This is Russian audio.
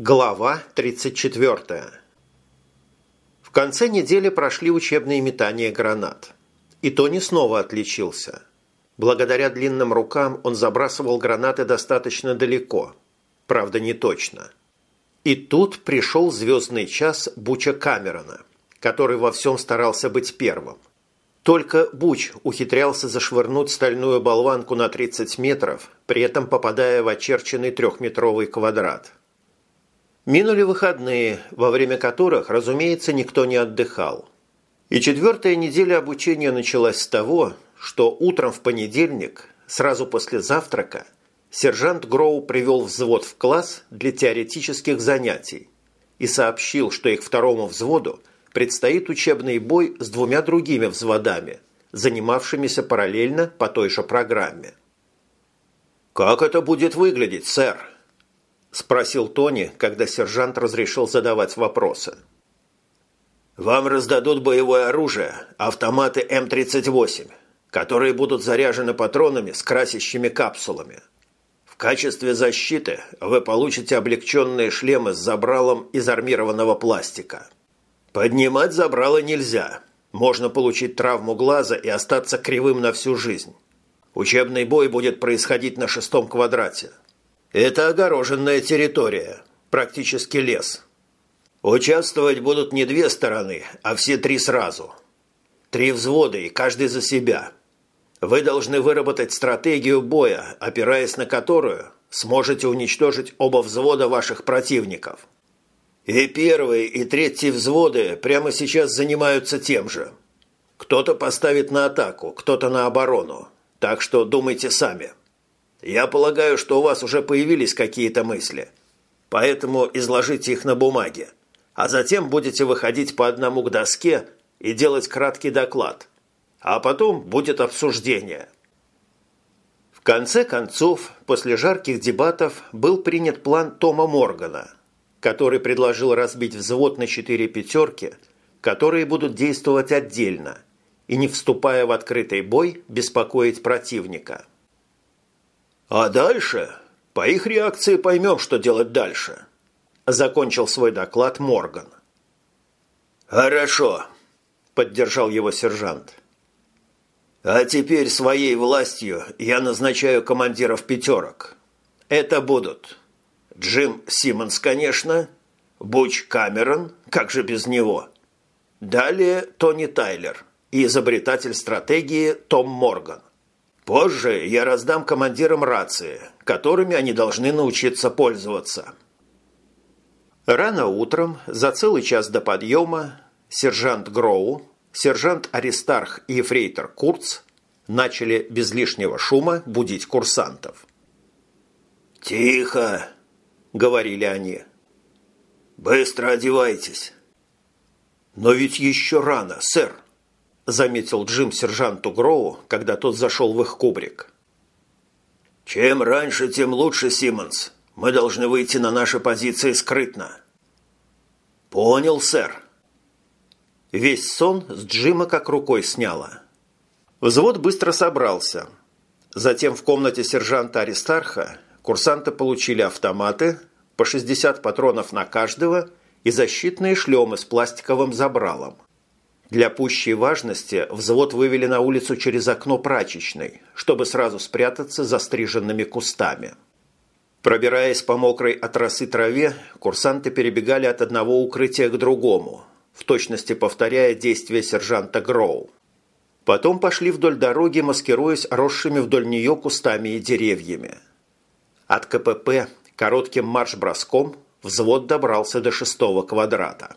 Глава 34. В конце недели прошли учебные метания гранат. И Тони снова отличился. Благодаря длинным рукам он забрасывал гранаты достаточно далеко. Правда, не точно. И тут пришел звездный час Буча Камерона, который во всем старался быть первым. Только Буч ухитрялся зашвырнуть стальную болванку на 30 метров, при этом попадая в очерченный трехметровый квадрат – Минули выходные, во время которых, разумеется, никто не отдыхал. И четвертая неделя обучения началась с того, что утром в понедельник, сразу после завтрака, сержант Гроу привел взвод в класс для теоретических занятий и сообщил, что их второму взводу предстоит учебный бой с двумя другими взводами, занимавшимися параллельно по той же программе. «Как это будет выглядеть, сэр?» – спросил Тони, когда сержант разрешил задавать вопросы. «Вам раздадут боевое оружие, автоматы М-38, которые будут заряжены патронами с красящими капсулами. В качестве защиты вы получите облегченные шлемы с забралом из армированного пластика. Поднимать забрало нельзя. Можно получить травму глаза и остаться кривым на всю жизнь. Учебный бой будет происходить на шестом квадрате – это огороженная территория, практически лес. Участвовать будут не две стороны, а все три сразу. Три взвода и каждый за себя. Вы должны выработать стратегию боя, опираясь на которую сможете уничтожить оба взвода ваших противников. И первый, и третий взводы прямо сейчас занимаются тем же. Кто-то поставит на атаку, кто-то на оборону. Так что думайте сами. Я полагаю, что у вас уже появились какие-то мысли. Поэтому изложите их на бумаге. А затем будете выходить по одному к доске и делать краткий доклад. А потом будет обсуждение. В конце концов, после жарких дебатов был принят план Тома Моргана, который предложил разбить взвод на четыре пятерки, которые будут действовать отдельно и, не вступая в открытый бой, беспокоить противника – а дальше? По их реакции поймем, что делать дальше. Закончил свой доклад Морган. Хорошо, поддержал его сержант. А теперь своей властью я назначаю командиров пятерок. Это будут Джим Симмонс, конечно, Буч Камерон, как же без него. Далее Тони Тайлер и изобретатель стратегии Том Морган. Позже я раздам командирам рации, которыми они должны научиться пользоваться. Рано утром, за целый час до подъема, сержант Гроу, сержант Аристарх и ефрейтор Курц начали без лишнего шума будить курсантов. «Тихо!» – говорили они. «Быстро одевайтесь!» «Но ведь еще рано, сэр!» – заметил Джим сержанту Гроу, когда тот зашел в их кубрик. «Чем раньше, тем лучше, Симмонс. Мы должны выйти на наши позиции скрытно». «Понял, сэр». Весь сон с Джима как рукой сняло. Взвод быстро собрался. Затем в комнате сержанта Аристарха курсанты получили автоматы, по 60 патронов на каждого и защитные шлемы с пластиковым забралом. Для пущей важности взвод вывели на улицу через окно прачечной, чтобы сразу спрятаться за стриженными кустами. Пробираясь по мокрой от росы траве, курсанты перебегали от одного укрытия к другому, в точности повторяя действия сержанта Гроу. Потом пошли вдоль дороги, маскируясь росшими вдоль нее кустами и деревьями. От КПП коротким марш-броском взвод добрался до шестого квадрата.